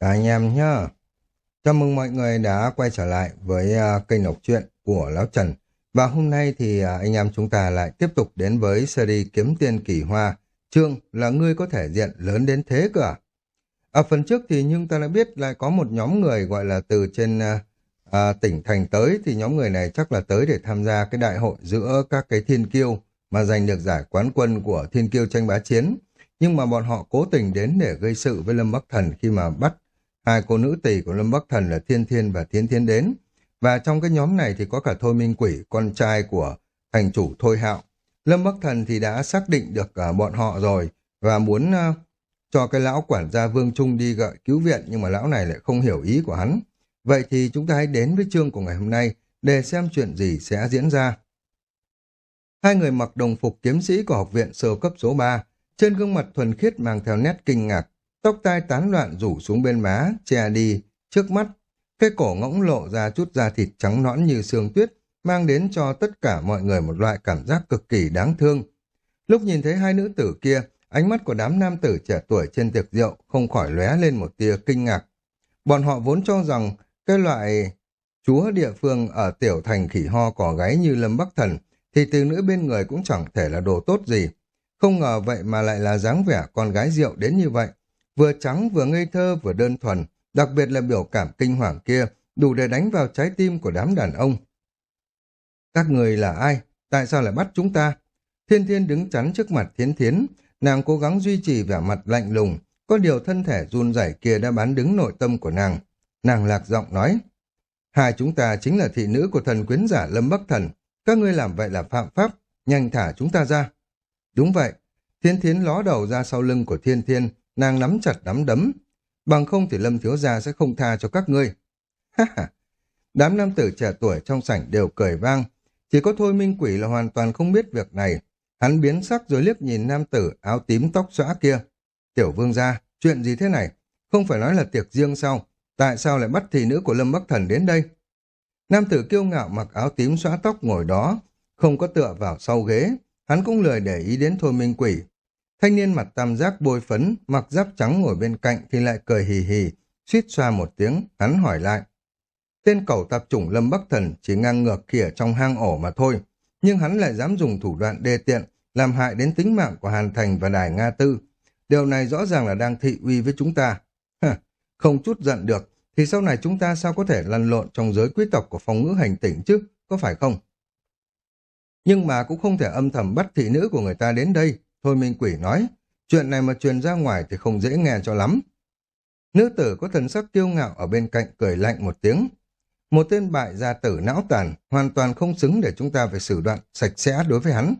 Cả anh em nhá. Chào mừng mọi người đã quay trở lại với uh, kênh đọc truyện của Lão Trần. Và hôm nay thì uh, anh em chúng ta lại tiếp tục đến với series Kiếm Tiên Kỳ Hoa. trương là ngươi có thể diện lớn đến thế cơ à? Ở phần trước thì nhưng ta đã biết lại có một nhóm người gọi là từ trên uh, uh, tỉnh thành tới thì nhóm người này chắc là tới để tham gia cái đại hội giữa các cái thiên kiêu mà giành được giải quán quân của thiên kiêu tranh bá chiến. Nhưng mà bọn họ cố tình đến để gây sự với Lâm Bắc Thần khi mà bắt Hai cô nữ tỷ của Lâm Bắc Thần là Thiên Thiên và Thiên Thiên đến. Và trong cái nhóm này thì có cả Thôi Minh Quỷ, con trai của thành chủ Thôi Hạo. Lâm Bắc Thần thì đã xác định được uh, bọn họ rồi và muốn uh, cho cái lão quản gia Vương Trung đi gợi cứu viện nhưng mà lão này lại không hiểu ý của hắn. Vậy thì chúng ta hãy đến với chương của ngày hôm nay để xem chuyện gì sẽ diễn ra. Hai người mặc đồng phục kiếm sĩ của học viện sơ cấp số 3, trên gương mặt thuần khiết mang theo nét kinh ngạc, tóc tai tán loạn rủ xuống bên má, che đi, trước mắt. Cái cổ ngỗng lộ ra chút da thịt trắng nõn như sương tuyết, mang đến cho tất cả mọi người một loại cảm giác cực kỳ đáng thương. Lúc nhìn thấy hai nữ tử kia, ánh mắt của đám nam tử trẻ tuổi trên tiệc rượu không khỏi lóe lên một tia kinh ngạc. Bọn họ vốn cho rằng cái loại chúa địa phương ở tiểu thành khỉ ho cỏ gáy như Lâm Bắc Thần thì từ nữ bên người cũng chẳng thể là đồ tốt gì. Không ngờ vậy mà lại là dáng vẻ con gái rượu đến như vậy vừa trắng vừa ngây thơ vừa đơn thuần, đặc biệt là biểu cảm kinh hoàng kia, đủ để đánh vào trái tim của đám đàn ông. Các người là ai? Tại sao lại bắt chúng ta? Thiên Thiên đứng chắn trước mặt Thiến Thiến, nàng cố gắng duy trì vẻ mặt lạnh lùng, có điều thân thể run rẩy kia đã bán đứng nội tâm của nàng. Nàng lạc giọng nói, hai chúng ta chính là thị nữ của thần quyến giả Lâm Bắc Thần, các ngươi làm vậy là phạm pháp, nhanh thả chúng ta ra. Đúng vậy, Thiên Thiến ló đầu ra sau lưng của Thiên Thiên, nàng nắm chặt nắm đấm. Bằng không thì Lâm Thiếu Gia sẽ không tha cho các ngươi. Ha ha! Đám nam tử trẻ tuổi trong sảnh đều cười vang. Chỉ có Thôi Minh Quỷ là hoàn toàn không biết việc này. Hắn biến sắc rồi liếc nhìn nam tử áo tím tóc xõa kia. Tiểu vương gia, chuyện gì thế này? Không phải nói là tiệc riêng sao? Tại sao lại bắt thị nữ của Lâm Bắc Thần đến đây? Nam tử kiêu ngạo mặc áo tím xõa tóc ngồi đó, không có tựa vào sau ghế. Hắn cũng lười để ý đến Thôi Minh Quỷ, Thanh niên mặt tam giác bôi phấn, mặc giáp trắng ngồi bên cạnh thì lại cười hì hì, suýt xoa một tiếng, hắn hỏi lại. Tên cầu tạp chủng Lâm Bắc Thần chỉ ngang ngược kia trong hang ổ mà thôi, nhưng hắn lại dám dùng thủ đoạn đê tiện, làm hại đến tính mạng của Hàn Thành và Đài Nga Tư. Điều này rõ ràng là đang thị uy với chúng ta. không chút giận được, thì sau này chúng ta sao có thể lăn lộn trong giới quý tộc của phòng ngữ hành tỉnh chứ, có phải không? Nhưng mà cũng không thể âm thầm bắt thị nữ của người ta đến đây, Thôi Minh Quỷ nói, chuyện này mà truyền ra ngoài thì không dễ nghe cho lắm. Nữ tử có thần sắc kiêu ngạo ở bên cạnh cười lạnh một tiếng. Một tên bại gia tử não tàn, hoàn toàn không xứng để chúng ta phải xử đoạn sạch sẽ đối với hắn.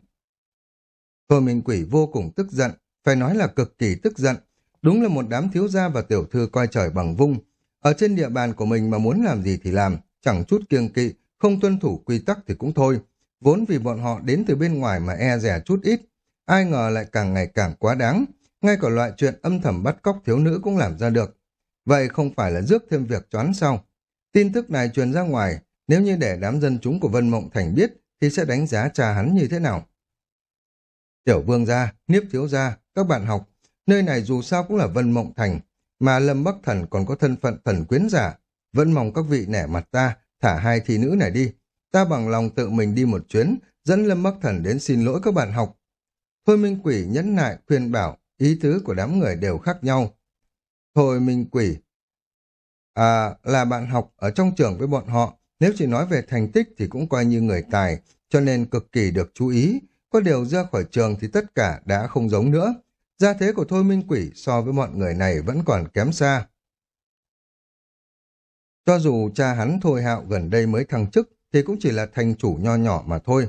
Thôi Minh Quỷ vô cùng tức giận, phải nói là cực kỳ tức giận. Đúng là một đám thiếu gia và tiểu thư coi trời bằng vung. Ở trên địa bàn của mình mà muốn làm gì thì làm, chẳng chút kiêng kỵ, không tuân thủ quy tắc thì cũng thôi. Vốn vì bọn họ đến từ bên ngoài mà e rẻ chút ít, Ai ngờ lại càng ngày càng quá đáng, ngay cả loại chuyện âm thầm bắt cóc thiếu nữ cũng làm ra được. Vậy không phải là rước thêm việc choán sau? Tin tức này truyền ra ngoài, nếu như để đám dân chúng của Vân Mộng Thành biết, thì sẽ đánh giá cha hắn như thế nào? Tiểu vương gia, Niếp thiếu gia, các bạn học, nơi này dù sao cũng là Vân Mộng Thành, mà Lâm Bắc Thần còn có thân phận thần quyến giả. Vẫn mong các vị nẻ mặt ta, thả hai thị nữ này đi. Ta bằng lòng tự mình đi một chuyến, dẫn Lâm Bắc Thần đến xin lỗi các bạn học, Thôi Minh Quỷ nhẫn nại khuyên bảo, ý tứ của đám người đều khác nhau. Thôi Minh Quỷ, à, là bạn học ở trong trường với bọn họ, nếu chỉ nói về thành tích thì cũng coi như người tài, cho nên cực kỳ được chú ý. Có điều ra khỏi trường thì tất cả đã không giống nữa. Gia thế của Thôi Minh Quỷ so với mọi người này vẫn còn kém xa. Cho dù cha hắn Thôi Hạo gần đây mới thăng chức thì cũng chỉ là thành chủ nho nhỏ mà thôi.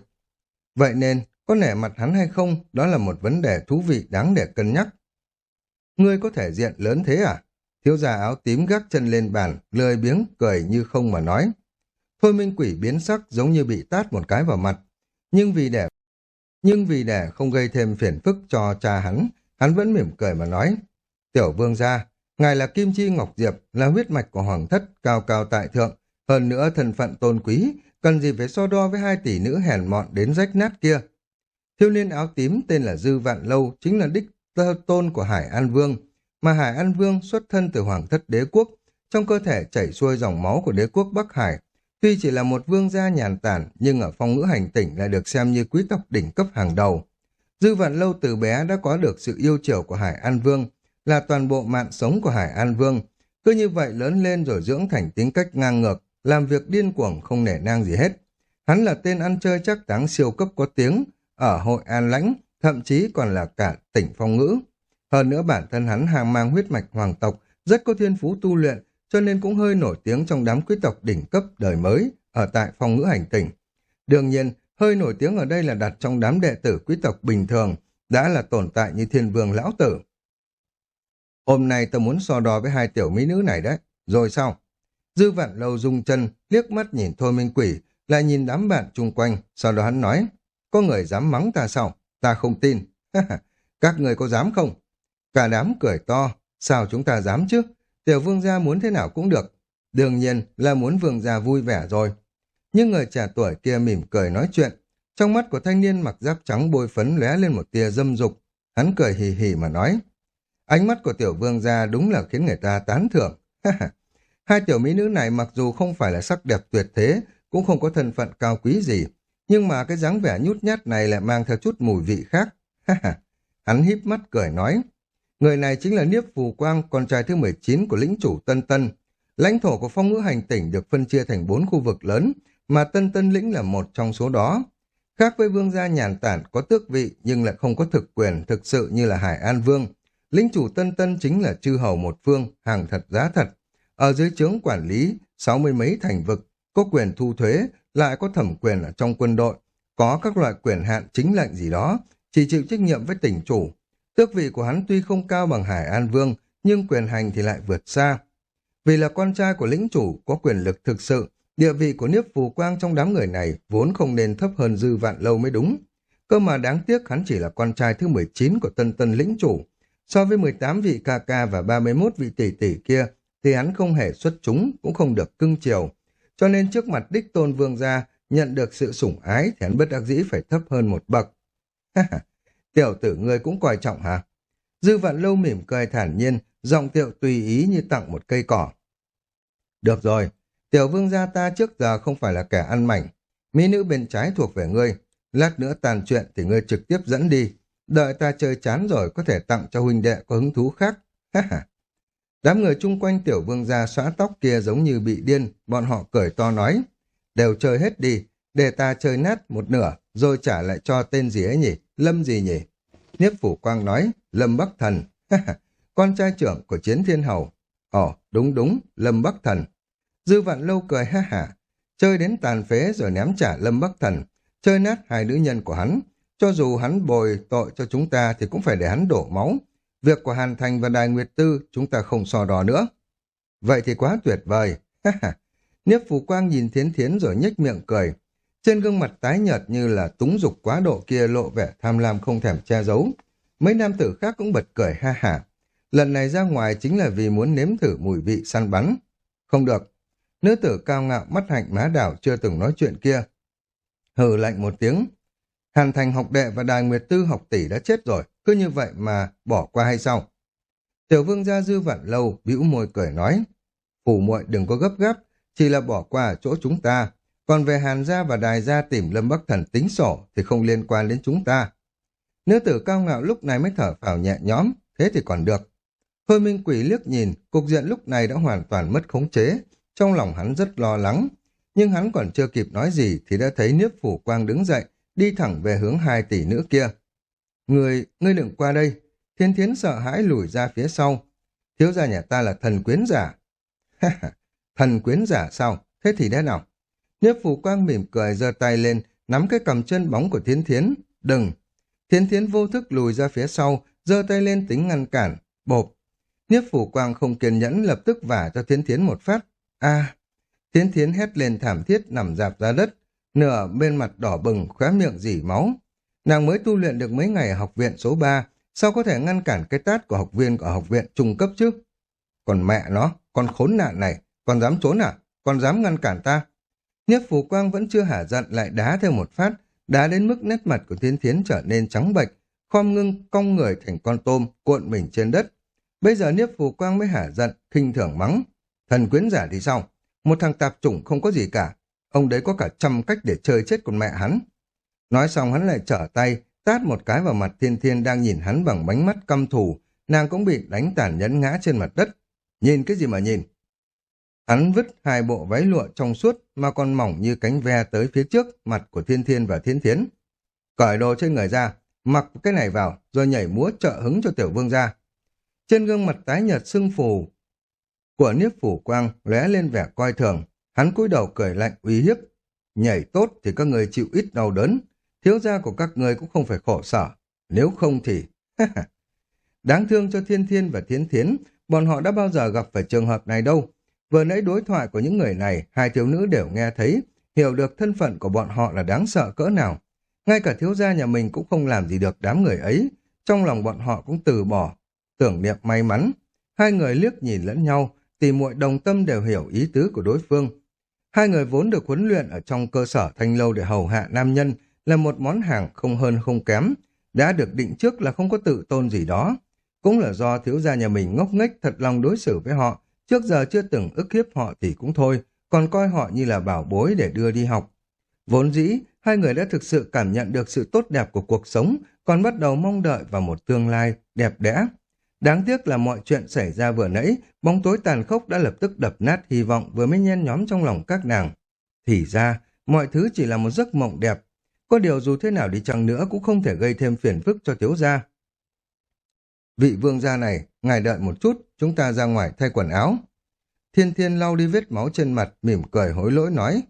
Vậy nên có nể mặt hắn hay không, đó là một vấn đề thú vị đáng để cân nhắc. Ngươi có thể diện lớn thế à? Thiếu gia áo tím gác chân lên bàn, lười biếng, cười như không mà nói. Thôi minh quỷ biến sắc giống như bị tát một cái vào mặt. Nhưng vì để nhưng vì để không gây thêm phiền phức cho cha hắn, hắn vẫn mỉm cười mà nói. Tiểu vương gia, ngài là Kim Chi Ngọc Diệp, là huyết mạch của hoàng thất, cao cao tại thượng. Hơn nữa thân phận tôn quý, cần gì phải so đo với hai tỷ nữ hèn mọn đến rách nát kia. Thiếu niên áo tím tên là Dư Vạn Lâu chính là đích tơ tôn của Hải An Vương. mà Hải An Vương xuất thân từ hoàng thất đế quốc, trong cơ thể chảy xuôi dòng máu của đế quốc Bắc Hải. Tuy chỉ là một vương gia nhàn tản, nhưng ở phong ngữ hành tỉnh lại được xem như quý tộc đỉnh cấp hàng đầu. Dư Vạn Lâu từ bé đã có được sự yêu chiều của Hải An Vương, là toàn bộ mạng sống của Hải An Vương. Cứ như vậy lớn lên rồi dưỡng thành tính cách ngang ngược, làm việc điên cuồng không nể nang gì hết. Hắn là tên ăn chơi chắc táng siêu cấp có tiếng, ở hội An Lãnh, thậm chí còn là cả tỉnh phong ngữ. Hơn nữa bản thân hắn hàng mang huyết mạch hoàng tộc, rất có thiên phú tu luyện, cho nên cũng hơi nổi tiếng trong đám quý tộc đỉnh cấp đời mới ở tại phong ngữ hành tỉnh. Đương nhiên, hơi nổi tiếng ở đây là đặt trong đám đệ tử quý tộc bình thường, đã là tồn tại như thiên vương lão tử. Hôm nay tôi muốn so đo với hai tiểu mỹ nữ này đấy. Rồi sao? Dư vạn lâu rung chân, liếc mắt nhìn Thôi Minh Quỷ, lại nhìn đám bạn chung quanh, sau đó hắn nói, có người dám mắng ta sao? Ta không tin. Các người có dám không? Cả đám cười to, sao chúng ta dám chứ? Tiểu vương gia muốn thế nào cũng được. Đương nhiên là muốn vương gia vui vẻ rồi. Nhưng người trẻ tuổi kia mỉm cười nói chuyện. Trong mắt của thanh niên mặc giáp trắng bôi phấn lóe lên một tia dâm dục. Hắn cười hì hì mà nói. Ánh mắt của tiểu vương gia đúng là khiến người ta tán thưởng. Hai tiểu mỹ nữ này mặc dù không phải là sắc đẹp tuyệt thế, cũng không có thân phận cao quý gì, nhưng mà cái dáng vẻ nhút nhát này lại mang theo chút mùi vị khác. Hắn híp mắt cười nói, người này chính là Niếp Phù Quang, con trai thứ 19 của lĩnh chủ Tân Tân. Lãnh thổ của phong ngữ hành tỉnh được phân chia thành bốn khu vực lớn, mà Tân Tân lĩnh là một trong số đó. Khác với vương gia nhàn tản có tước vị nhưng lại không có thực quyền thực sự như là Hải An Vương. Lĩnh chủ Tân Tân chính là chư hầu một phương, hàng thật giá thật. Ở dưới trướng quản lý, sáu mươi mấy thành vực, có quyền thu thuế, lại có thẩm quyền ở trong quân đội, có các loại quyền hạn chính lệnh gì đó, chỉ chịu trách nhiệm với tỉnh chủ. Tước vị của hắn tuy không cao bằng Hải An Vương, nhưng quyền hành thì lại vượt xa. Vì là con trai của lĩnh chủ có quyền lực thực sự, địa vị của Niếp Phù Quang trong đám người này vốn không nên thấp hơn dư vạn lâu mới đúng. Cơ mà đáng tiếc hắn chỉ là con trai thứ 19 của tân tân lĩnh chủ. So với 18 vị ca ca và 31 vị tỷ tỷ kia, thì hắn không hề xuất chúng, cũng không được cưng chiều. Cho nên trước mặt đích tôn vương gia, nhận được sự sủng ái thì hắn bất đắc dĩ phải thấp hơn một bậc. tiểu tử ngươi cũng coi trọng hả? Dư vạn lâu mỉm cười thản nhiên, giọng tiệu tùy ý như tặng một cây cỏ. Được rồi, tiểu vương gia ta trước giờ không phải là kẻ ăn mảnh. Mỹ nữ bên trái thuộc về ngươi. Lát nữa tàn chuyện thì ngươi trực tiếp dẫn đi. Đợi ta chơi chán rồi có thể tặng cho huynh đệ có hứng thú khác. Đám người chung quanh tiểu vương gia xóa tóc kia giống như bị điên, bọn họ cười to nói. Đều chơi hết đi, để ta chơi nát một nửa, rồi trả lại cho tên gì ấy nhỉ, Lâm gì nhỉ? Niếp Phủ Quang nói, Lâm Bắc Thần. Con trai trưởng của chiến thiên hầu. Ồ, đúng đúng, Lâm Bắc Thần. Dư vạn lâu cười ha hả, chơi đến tàn phế rồi ném trả Lâm Bắc Thần, chơi nát hai nữ nhân của hắn. Cho dù hắn bồi tội cho chúng ta thì cũng phải để hắn đổ máu, Việc của Hàn Thành và Đài Nguyệt Tư chúng ta không so đo nữa. Vậy thì quá tuyệt vời. Niếp Phù Quang nhìn Thiến Thiến rồi nhếch miệng cười. Trên gương mặt tái nhợt như là túng dục quá độ kia lộ vẻ tham lam không thèm che giấu. Mấy nam tử khác cũng bật cười, ha hả. Lần này ra ngoài chính là vì muốn nếm thử mùi vị săn bắn. Không được. Nữ tử cao ngạo mắt hạnh má đảo chưa từng nói chuyện kia. Hừ lạnh một tiếng. Hàn Thành học đệ và Đài Nguyệt Tư học tỷ đã chết rồi cứ như vậy mà bỏ qua hay sao? Tiểu vương gia dư vạn lâu, bĩu môi cười nói, phủ muội đừng có gấp gáp, chỉ là bỏ qua ở chỗ chúng ta, còn về hàn gia và đài gia tìm lâm bắc thần tính sổ thì không liên quan đến chúng ta. Nữ tử cao ngạo lúc này mới thở phào nhẹ nhõm, thế thì còn được. Thôi minh quỷ liếc nhìn, cục diện lúc này đã hoàn toàn mất khống chế, trong lòng hắn rất lo lắng. Nhưng hắn còn chưa kịp nói gì thì đã thấy Niếp Phủ Quang đứng dậy, đi thẳng về hướng hai tỷ nữ kia. Người, ngươi đừng qua đây. Thiên thiến sợ hãi lùi ra phía sau. Thiếu gia nhà ta là thần quyến giả. thần quyến giả sao? Thế thì thế nào? Nhiếp phù quang mỉm cười giơ tay lên, nắm cái cầm chân bóng của thiên thiến. Đừng! Thiên thiến vô thức lùi ra phía sau, giơ tay lên tính ngăn cản. Bộp! Nhiếp phủ quang không kiên nhẫn lập tức vả cho thiên thiến một phát. a Thiên thiến hét lên thảm thiết nằm dạp ra đất, nửa bên mặt đỏ bừng, khóe miệng dỉ máu. Nàng mới tu luyện được mấy ngày học viện số 3, sao có thể ngăn cản cái tát của học viên ở học viện trung cấp chứ? Còn mẹ nó, con khốn nạn này, còn dám trốn à? Còn dám ngăn cản ta? Nhất Phù Quang vẫn chưa hả giận lại đá theo một phát, đá đến mức nét mặt của Thiên Thiến trở nên trắng bệch, khom ngưng cong người thành con tôm cuộn mình trên đất. Bây giờ Niếp Phù Quang mới hả giận, khinh thường mắng. Thần quyến giả thì sao? Một thằng tạp chủng không có gì cả. Ông đấy có cả trăm cách để chơi chết con mẹ hắn. Nói xong hắn lại trở tay, tát một cái vào mặt thiên thiên đang nhìn hắn bằng bánh mắt căm thù. Nàng cũng bị đánh tàn nhẫn ngã trên mặt đất. Nhìn cái gì mà nhìn? Hắn vứt hai bộ váy lụa trong suốt mà còn mỏng như cánh ve tới phía trước mặt của thiên thiên và thiên thiến. Cởi đồ trên người ra, mặc cái này vào rồi nhảy múa trợ hứng cho tiểu vương ra. Trên gương mặt tái nhợt sưng phù của Niếp Phủ Quang lóe lên vẻ coi thường, hắn cúi đầu cười lạnh uy hiếp. Nhảy tốt thì các người chịu ít đau đớn, thiếu gia của các người cũng không phải khổ sở, nếu không thì... Đáng thương cho Thiên Thiên và Thiến Thiến, bọn họ đã bao giờ gặp phải trường hợp này đâu. Vừa nãy đối thoại của những người này, hai thiếu nữ đều nghe thấy, hiểu được thân phận của bọn họ là đáng sợ cỡ nào. Ngay cả thiếu gia nhà mình cũng không làm gì được đám người ấy, trong lòng bọn họ cũng từ bỏ, tưởng niệm may mắn. Hai người liếc nhìn lẫn nhau, tìm muội đồng tâm đều hiểu ý tứ của đối phương. Hai người vốn được huấn luyện ở trong cơ sở thanh lâu để hầu hạ nam nhân là một món hàng không hơn không kém, đã được định trước là không có tự tôn gì đó. Cũng là do thiếu gia nhà mình ngốc nghếch thật lòng đối xử với họ, trước giờ chưa từng ức hiếp họ thì cũng thôi, còn coi họ như là bảo bối để đưa đi học. Vốn dĩ, hai người đã thực sự cảm nhận được sự tốt đẹp của cuộc sống, còn bắt đầu mong đợi vào một tương lai đẹp đẽ. Đáng tiếc là mọi chuyện xảy ra vừa nãy, bóng tối tàn khốc đã lập tức đập nát hy vọng vừa mới nhen nhóm trong lòng các nàng. Thì ra, mọi thứ chỉ là một giấc mộng đẹp. Có điều dù thế nào đi chăng nữa cũng không thể gây thêm phiền phức cho thiếu gia. Vị vương gia này, ngài đợi một chút, chúng ta ra ngoài thay quần áo. Thiên thiên lau đi vết máu trên mặt, mỉm cười hối lỗi nói.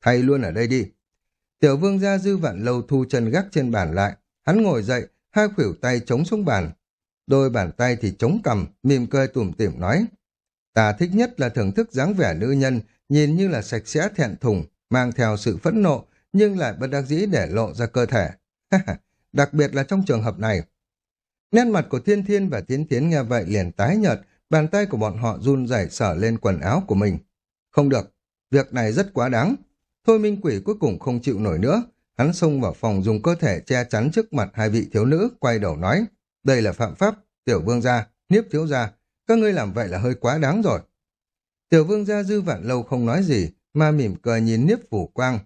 thay luôn ở đây đi. Tiểu vương gia dư vạn lâu thu chân gác trên bàn lại. Hắn ngồi dậy, hai khuỷu tay chống xuống bàn, Đôi bàn tay thì chống cằm, mỉm cười tủm tỉm nói. Ta thích nhất là thưởng thức dáng vẻ nữ nhân, nhìn như là sạch sẽ thẹn thùng, mang theo sự phẫn nộ, nhưng lại bất đắc dĩ để lộ ra cơ thể. Đặc biệt là trong trường hợp này. Nét mặt của Thiên Thiên và Tiến Tiến nghe vậy liền tái nhợt, bàn tay của bọn họ run rẩy sở lên quần áo của mình. Không được, việc này rất quá đáng. Thôi Minh Quỷ cuối cùng không chịu nổi nữa, hắn xông vào phòng dùng cơ thể che chắn trước mặt hai vị thiếu nữ, quay đầu nói. Đây là phạm pháp, tiểu vương gia, niếp thiếu gia, các ngươi làm vậy là hơi quá đáng rồi. Tiểu vương gia dư vạn lâu không nói gì, mà mỉm cười nhìn niếp phủ quang.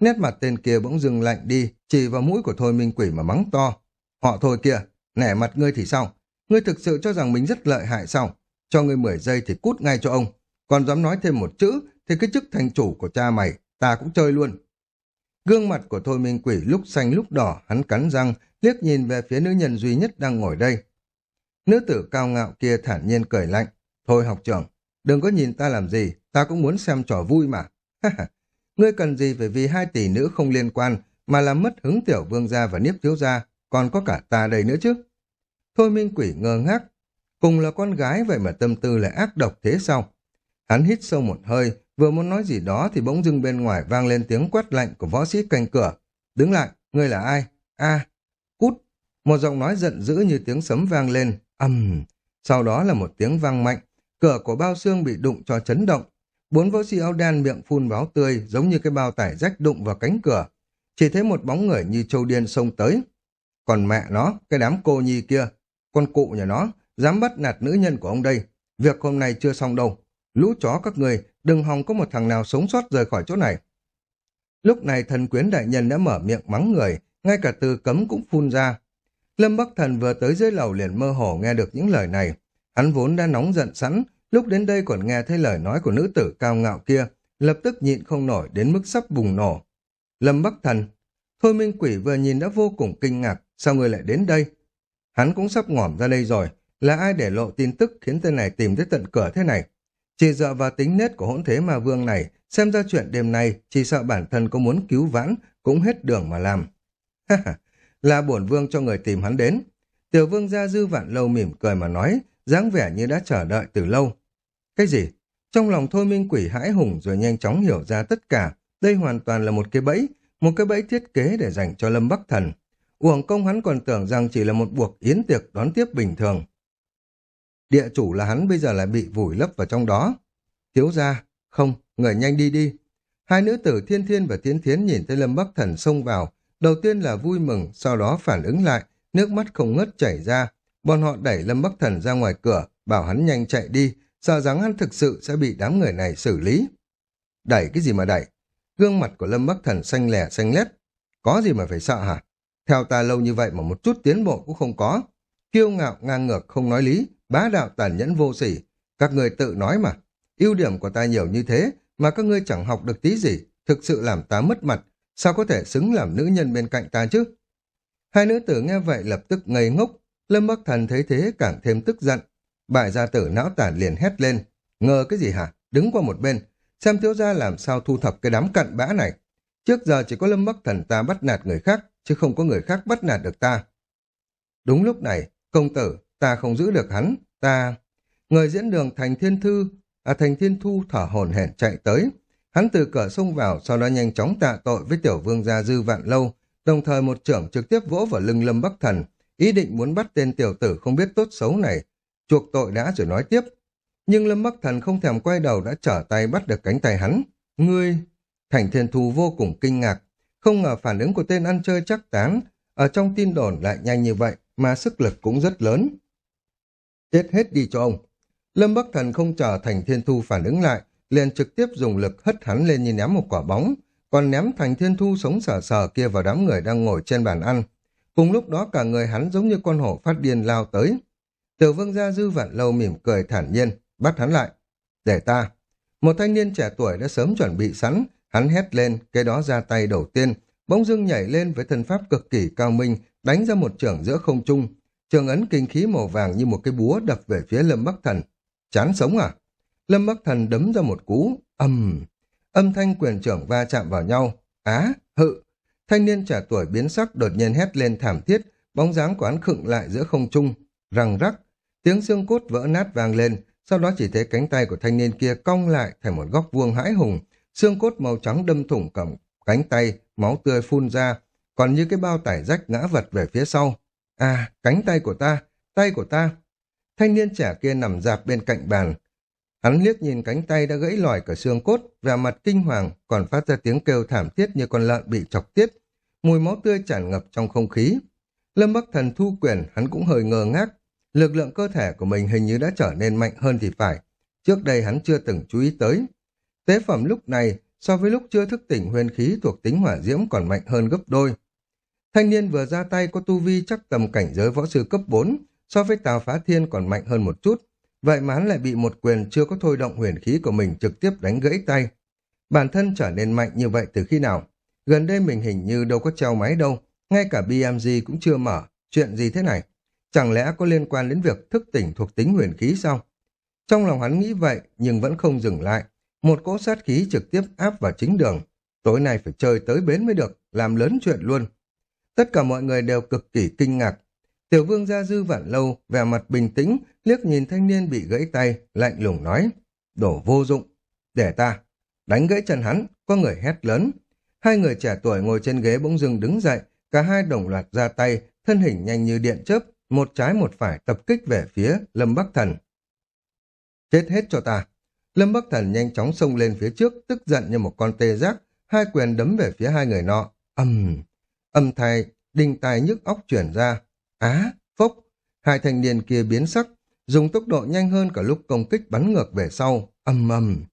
Nét mặt tên kia bỗng dừng lạnh đi, chỉ vào mũi của thôi minh quỷ mà mắng to. Họ thôi kia nẻ mặt ngươi thì sao? Ngươi thực sự cho rằng mình rất lợi hại sao? Cho ngươi 10 giây thì cút ngay cho ông. Còn dám nói thêm một chữ, thì cái chức thành chủ của cha mày, ta cũng chơi luôn. Gương mặt của Thôi Minh Quỷ lúc xanh lúc đỏ, hắn cắn răng, liếc nhìn về phía nữ nhân duy nhất đang ngồi đây. Nữ tử cao ngạo kia thản nhiên cười lạnh. Thôi học trưởng, đừng có nhìn ta làm gì, ta cũng muốn xem trò vui mà. Ngươi cần gì phải vì hai tỷ nữ không liên quan mà làm mất hứng tiểu vương gia và niếp thiếu gia, còn có cả ta đây nữa chứ. Thôi minh quỷ ngơ ngác, cùng là con gái vậy mà tâm tư lại ác độc thế sao? Hắn hít sâu một hơi, vừa muốn nói gì đó thì bỗng dưng bên ngoài vang lên tiếng quát lạnh của võ sĩ canh cửa. Đứng lại, ngươi là ai? a một giọng nói giận dữ như tiếng sấm vang lên, ầm. Sau đó là một tiếng vang mạnh, cửa của bao xương bị đụng cho chấn động. Bốn võ sĩ áo đen miệng phun báo tươi giống như cái bao tải rách đụng vào cánh cửa. Chỉ thấy một bóng người như châu điên xông tới. Còn mẹ nó, cái đám cô nhi kia, con cụ nhà nó, dám bắt nạt nữ nhân của ông đây. Việc hôm nay chưa xong đâu. Lũ chó các người, đừng hòng có một thằng nào sống sót rời khỏi chỗ này. Lúc này thần quyến đại nhân đã mở miệng mắng người, ngay cả từ cấm cũng phun ra. Lâm Bắc Thần vừa tới dưới lầu liền mơ hồ nghe được những lời này. Hắn vốn đã nóng giận sẵn, lúc đến đây còn nghe thấy lời nói của nữ tử cao ngạo kia, lập tức nhịn không nổi đến mức sắp bùng nổ. Lâm Bắc Thần, Thôi Minh Quỷ vừa nhìn đã vô cùng kinh ngạc, sao người lại đến đây? Hắn cũng sắp ngỏm ra đây rồi, là ai để lộ tin tức khiến tên này tìm tới tận cửa thế này? Chỉ dựa vào tính nết của hỗn thế mà vương này, xem ra chuyện đêm nay, chỉ sợ bản thân có muốn cứu vãn, cũng hết đường mà làm. Ha ha là bổn vương cho người tìm hắn đến. Tiểu vương gia dư vạn lâu mỉm cười mà nói, dáng vẻ như đã chờ đợi từ lâu. Cái gì? Trong lòng thôi minh quỷ hãi hùng rồi nhanh chóng hiểu ra tất cả. Đây hoàn toàn là một cái bẫy, một cái bẫy thiết kế để dành cho Lâm Bắc Thần. Uổng công hắn còn tưởng rằng chỉ là một buộc yến tiệc đón tiếp bình thường. Địa chủ là hắn bây giờ lại bị vùi lấp vào trong đó. Thiếu ra, không, người nhanh đi đi. Hai nữ tử thiên thiên và tiến thiến nhìn thấy Lâm Bắc Thần xông vào, đầu tiên là vui mừng, sau đó phản ứng lại, nước mắt không ngớt chảy ra, bọn họ đẩy Lâm Bắc Thần ra ngoài cửa, bảo hắn nhanh chạy đi, sợ rằng hắn thực sự sẽ bị đám người này xử lý. Đẩy cái gì mà đẩy? Gương mặt của Lâm Bắc Thần xanh lẻ xanh lét. Có gì mà phải sợ hả? Theo ta lâu như vậy mà một chút tiến bộ cũng không có. Kiêu ngạo ngang ngược không nói lý, bá đạo tàn nhẫn vô sỉ. Các người tự nói mà. ưu điểm của ta nhiều như thế mà các ngươi chẳng học được tí gì, thực sự làm ta mất mặt. Sao có thể xứng làm nữ nhân bên cạnh ta chứ? Hai nữ tử nghe vậy lập tức ngây ngốc. Lâm Bắc Thần thấy thế càng thêm tức giận. Bại gia tử não tản liền hét lên. Ngờ cái gì hả? Đứng qua một bên. Xem thiếu gia làm sao thu thập cái đám cặn bã này. Trước giờ chỉ có Lâm Bắc Thần ta bắt nạt người khác, chứ không có người khác bắt nạt được ta. Đúng lúc này, công tử, ta không giữ được hắn, ta... Người diễn đường Thành Thiên Thư, à Thành Thiên Thu thở hồn hển chạy tới. Hắn từ cửa xông vào, sau đó nhanh chóng tạ tội với tiểu vương gia dư vạn lâu, đồng thời một trưởng trực tiếp vỗ vào lưng Lâm Bắc Thần, ý định muốn bắt tên tiểu tử không biết tốt xấu này, chuộc tội đã rồi nói tiếp. Nhưng Lâm Bắc Thần không thèm quay đầu đã trở tay bắt được cánh tay hắn. Ngươi... Thành Thiên Thu vô cùng kinh ngạc, không ngờ phản ứng của tên ăn chơi chắc tán, ở trong tin đồn lại nhanh như vậy, mà sức lực cũng rất lớn. Chết hết đi cho ông. Lâm Bắc Thần không chờ Thành Thiên Thu phản ứng lại, liền trực tiếp dùng lực hất hắn lên như ném một quả bóng, còn ném Thành Thiên Thu sống sờ sờ kia vào đám người đang ngồi trên bàn ăn. Cùng lúc đó cả người hắn giống như con hổ phát điên lao tới. Tiểu vương gia dư vạn lâu mỉm cười thản nhiên, bắt hắn lại. Để ta. Một thanh niên trẻ tuổi đã sớm chuẩn bị sẵn, hắn hét lên, cái đó ra tay đầu tiên, bỗng dưng nhảy lên với thân pháp cực kỳ cao minh, đánh ra một trường giữa không trung. Trường ấn kinh khí màu vàng như một cái búa đập về phía Lâm Bắc Thần. Chán sống à? Lâm Bắc Thần đấm ra một cú, âm. Âm thanh quyền trưởng va chạm vào nhau. Á, hự. Thanh niên trẻ tuổi biến sắc đột nhiên hét lên thảm thiết, bóng dáng của khựng lại giữa không trung, răng rắc. Tiếng xương cốt vỡ nát vang lên, sau đó chỉ thấy cánh tay của thanh niên kia cong lại thành một góc vuông hãi hùng, xương cốt màu trắng đâm thủng cầm cánh tay, máu tươi phun ra, còn như cái bao tải rách ngã vật về phía sau. À, cánh tay của ta, tay của ta. Thanh niên trẻ kia nằm dạp bên cạnh bàn. Hắn liếc nhìn cánh tay đã gãy lòi cả xương cốt, vẻ mặt kinh hoàng, còn phát ra tiếng kêu thảm thiết như con lợn bị chọc tiết. Mùi máu tươi tràn ngập trong không khí. Lâm Bắc Thần thu quyền, hắn cũng hơi ngờ ngác. Lực lượng cơ thể của mình hình như đã trở nên mạnh hơn thì phải. Trước đây hắn chưa từng chú ý tới. Tế phẩm lúc này, so với lúc chưa thức tỉnh huyền khí thuộc tính hỏa diễm còn mạnh hơn gấp đôi. Thanh niên vừa ra tay có tu vi chắc tầm cảnh giới võ sư cấp 4, so với Tào Phá Thiên còn mạnh hơn một chút. Vậy mà hắn lại bị một quyền chưa có thôi động huyền khí của mình trực tiếp đánh gãy tay. Bản thân trở nên mạnh như vậy từ khi nào? Gần đây mình hình như đâu có treo máy đâu, ngay cả BMG cũng chưa mở. Chuyện gì thế này? Chẳng lẽ có liên quan đến việc thức tỉnh thuộc tính huyền khí sao? Trong lòng hắn nghĩ vậy, nhưng vẫn không dừng lại. Một cỗ sát khí trực tiếp áp vào chính đường. Tối nay phải chơi tới bến mới được, làm lớn chuyện luôn. Tất cả mọi người đều cực kỳ kinh ngạc. Tiểu vương gia dư vạn lâu, vẻ mặt bình tĩnh, liếc nhìn thanh niên bị gãy tay, lạnh lùng nói. Đổ vô dụng. Để ta. Đánh gãy chân hắn, có người hét lớn. Hai người trẻ tuổi ngồi trên ghế bỗng dưng đứng dậy, cả hai đồng loạt ra tay, thân hình nhanh như điện chớp, một trái một phải tập kích về phía Lâm Bắc Thần. Chết hết cho ta. Lâm Bắc Thần nhanh chóng xông lên phía trước, tức giận như một con tê giác, hai quyền đấm về phía hai người nọ. Âm, âm thai, đinh tai nhức óc chuyển ra. Á, phốc, hai thanh niên kia biến sắc, dùng tốc độ nhanh hơn cả lúc công kích bắn ngược về sau. ầm ầm,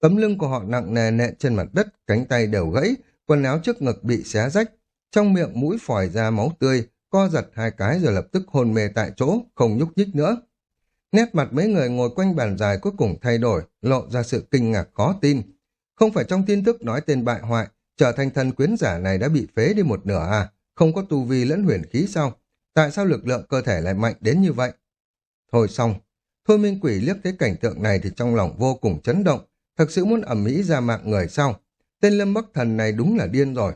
Tấm lưng của họ nặng nề nện trên mặt đất, cánh tay đều gãy, quần áo trước ngực bị xé rách, trong miệng mũi phòi ra máu tươi, co giật hai cái rồi lập tức hôn mê tại chỗ, không nhúc nhích nữa. Nét mặt mấy người ngồi quanh bàn dài cuối cùng thay đổi, lộ ra sự kinh ngạc khó tin. Không phải trong tin tức nói tên bại hoại, trở thành thần quyến giả này đã bị phế đi một nửa à, không có tu vi lẫn huyền khí sao? Tại sao lực lượng cơ thể lại mạnh đến như vậy? Thôi xong, Thôi Minh Quỷ liếc thấy cảnh tượng này thì trong lòng vô cùng chấn động, thật sự muốn ẩm mỹ ra mạng người sao? Tên Lâm Bắc Thần này đúng là điên rồi.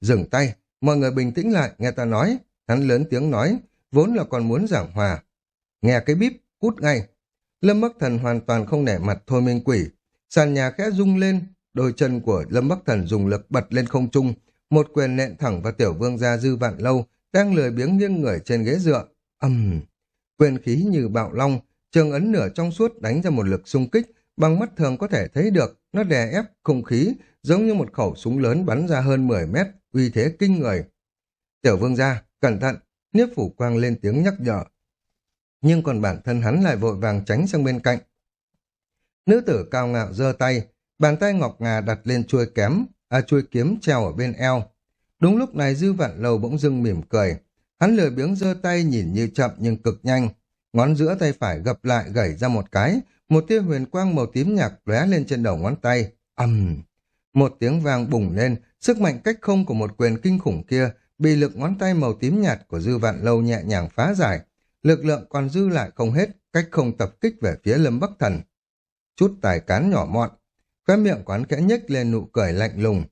Dừng tay, mọi người bình tĩnh lại, nghe ta nói. Hắn lớn tiếng nói, vốn là còn muốn giảng hòa. Nghe cái bíp, cút ngay. Lâm Bắc Thần hoàn toàn không nể mặt Thôi Minh Quỷ. Sàn nhà khẽ rung lên, đôi chân của Lâm Bắc Thần dùng lực bật lên không trung, một quyền nện thẳng vào tiểu vương gia dư vạn lâu, đang lười biếng nghiêng người trên ghế dựa. ầm, uhm. quyền khí như bạo long, trường ấn nửa trong suốt đánh ra một lực xung kích, bằng mắt thường có thể thấy được, nó đè ép không khí, giống như một khẩu súng lớn bắn ra hơn 10 mét, uy thế kinh người. Tiểu vương gia, cẩn thận, Niếp Phủ Quang lên tiếng nhắc nhở. nhưng còn bản thân hắn lại vội vàng tránh sang bên cạnh. Nữ tử cao ngạo giơ tay, bàn tay ngọc ngà đặt lên chuôi kém, à chuôi kiếm treo ở bên eo. Đúng lúc này dư vạn lâu bỗng dưng mỉm cười. Hắn lười biếng giơ tay nhìn như chậm nhưng cực nhanh. Ngón giữa tay phải gập lại gẩy ra một cái, một tia huyền quang màu tím nhạt lóe lên trên đầu ngón tay. ầm Một tiếng vang bùng lên, sức mạnh cách không của một quyền kinh khủng kia bị lực ngón tay màu tím nhạt của dư vạn lâu nhẹ nhàng phá giải. Lực lượng còn dư lại không hết, cách không tập kích về phía lâm bắc thần. Chút tài cán nhỏ mọn, khóe miệng quán kẽ nhếch lên nụ cười lạnh lùng.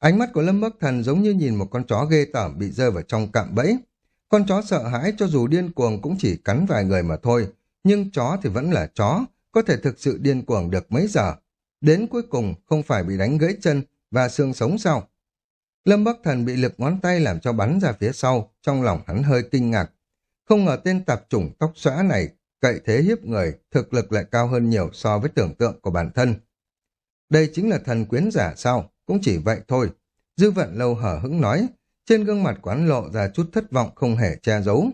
Ánh mắt của lâm bắc thần giống như nhìn một con chó ghê tởm bị rơi vào trong cạm bẫy. Con chó sợ hãi cho dù điên cuồng cũng chỉ cắn vài người mà thôi, nhưng chó thì vẫn là chó, có thể thực sự điên cuồng được mấy giờ. Đến cuối cùng không phải bị đánh gãy chân và xương sống sao? Lâm Bắc Thần bị lực ngón tay làm cho bắn ra phía sau, trong lòng hắn hơi kinh ngạc. Không ngờ tên tạp chủng tóc xõa này cậy thế hiếp người, thực lực lại cao hơn nhiều so với tưởng tượng của bản thân. Đây chính là thần quyến giả sao? Cũng chỉ vậy thôi. Dư vận lâu hở hững nói, trên gương mặt quán lộ ra chút thất vọng không hề che giấu.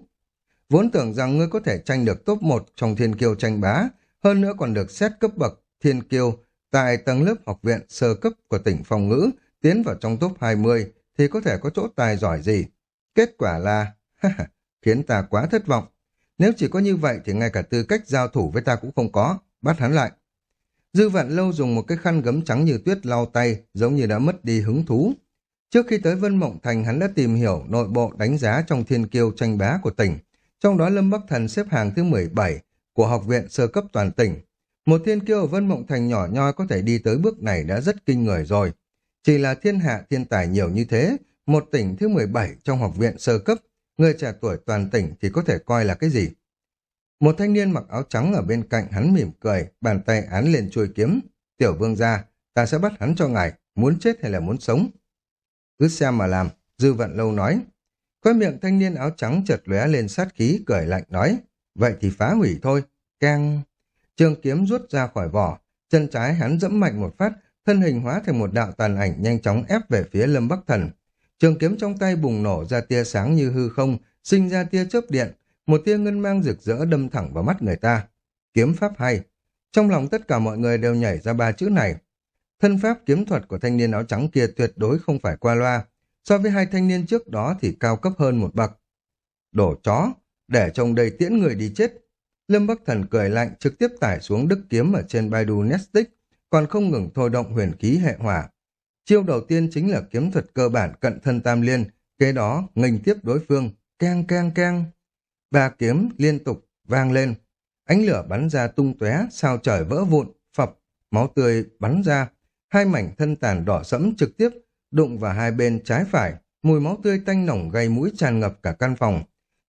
Vốn tưởng rằng ngươi có thể tranh được top 1 trong thiên kiêu tranh bá, hơn nữa còn được xét cấp bậc thiên kiêu tại tầng lớp học viện sơ cấp của tỉnh phòng ngữ, tiến vào trong top 20 thì có thể có chỗ tài giỏi gì. Kết quả là, khiến ta quá thất vọng. Nếu chỉ có như vậy thì ngay cả tư cách giao thủ với ta cũng không có, bắt hắn lại. Dư vạn lâu dùng một cái khăn gấm trắng như tuyết lau tay, giống như đã mất đi hứng thú. Trước khi tới Vân Mộng Thành, hắn đã tìm hiểu nội bộ đánh giá trong thiên kiêu tranh bá của tỉnh. Trong đó Lâm Bắc Thần xếp hàng thứ 17 của học viện sơ cấp toàn tỉnh. Một thiên kiêu ở Vân Mộng Thành nhỏ nhoi có thể đi tới bước này đã rất kinh người rồi. Chỉ là thiên hạ thiên tài nhiều như thế, một tỉnh thứ 17 trong học viện sơ cấp, người trẻ tuổi toàn tỉnh thì có thể coi là cái gì? Một thanh niên mặc áo trắng ở bên cạnh hắn mỉm cười, bàn tay án lên chuôi kiếm. Tiểu vương gia, ta sẽ bắt hắn cho ngài, muốn chết hay là muốn sống? Cứ xem mà làm, dư vận lâu nói. Khói miệng thanh niên áo trắng chợt lóe lên sát khí, cười lạnh nói. Vậy thì phá hủy thôi. Càng... Trường kiếm rút ra khỏi vỏ, chân trái hắn dẫm mạnh một phát, thân hình hóa thành một đạo tàn ảnh nhanh chóng ép về phía Lâm Bắc Thần. Trường kiếm trong tay bùng nổ ra tia sáng như hư không, sinh ra tia chớp điện, một tia ngân mang rực rỡ đâm thẳng vào mắt người ta. Kiếm pháp hay. Trong lòng tất cả mọi người đều nhảy ra ba chữ này. Thân pháp kiếm thuật của thanh niên áo trắng kia tuyệt đối không phải qua loa. So với hai thanh niên trước đó thì cao cấp hơn một bậc. Đổ chó, để trong đầy tiễn người đi chết. Lâm Bắc Thần cười lạnh trực tiếp tải xuống đức kiếm ở trên Baidu Nestic, còn không ngừng thôi động huyền khí hệ hỏa. Chiêu đầu tiên chính là kiếm thuật cơ bản cận thân tam liên, kế đó nghênh tiếp đối phương, keng keng keng. Ba kiếm liên tục vang lên, ánh lửa bắn ra tung tóe, sao trời vỡ vụn, phập, máu tươi bắn ra, hai mảnh thân tàn đỏ sẫm trực tiếp đụng vào hai bên trái phải, mùi máu tươi tanh nồng gây mũi tràn ngập cả căn phòng.